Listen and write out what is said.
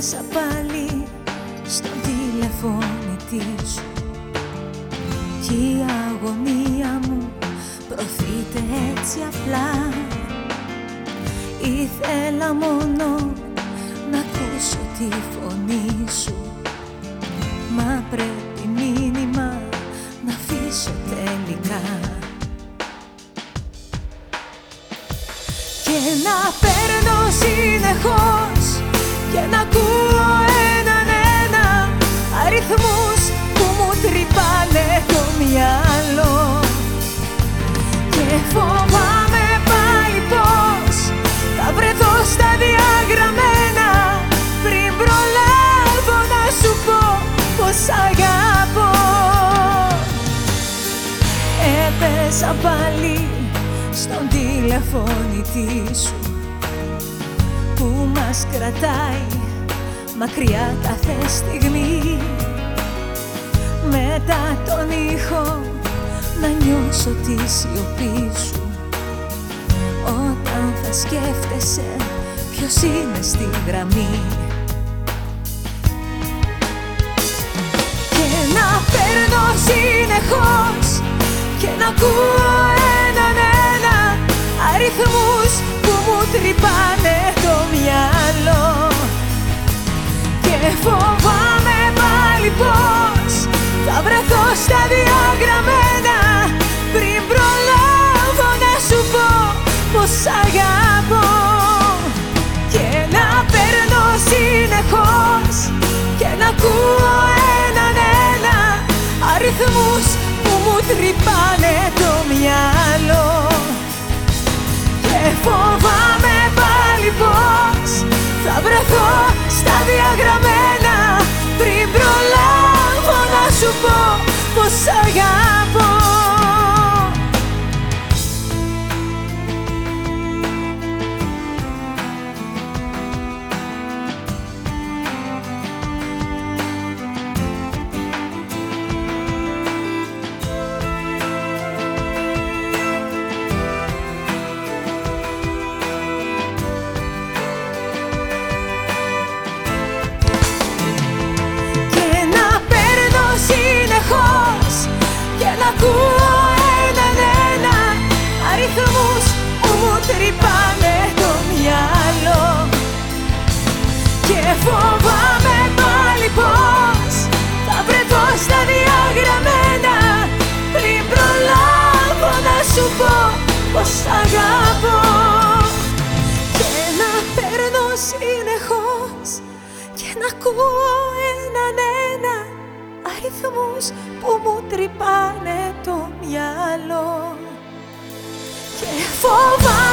μέσα πάλι στον τηλεφώνη σου, και η αγωνία μου προθείται έτσι απλά. Ήθελα μόνο να ακούσω τη φωνή σου. Μα πρέπει μήνυμα να φύσω τελικά. Και να παίρνω συνεχώς και να ακούω έναν ένα αριθμούς που μου τρυπάνε το μυαλό. Και φοβάμαι πάλι πως θα βρεθώ στα διαγραμμένα. Πριν προλάβω να σου πω πως αγαπώ. Έπεσα πάλι στον τηλεφώνητη σου που μας κρατάει μακριά κάθε στιγμή. Μετά τον ήχο να νιώσω τη σιωπή σου. Όταν θα σκέφτεσαι ποιος είναι στη γραμμή. Και να παίρνω συνεχώς και να ακούω έναν ένα αριθμούς που μου τρυπάνε τρυπάνε ακούω έναν ένα. Αριθμούς που μου τρυπάνε το μυαλό. Και φοβάμαι πάλι πως θα βρεθώ στα διαγραμμένα πριν προλάβω να σου πω πως αγαπώ. Και να παίρνω συνεχώς και να ακούω έναν ένα αριθμούς που μου τρυπάνε το μυαλό και φοβάμαι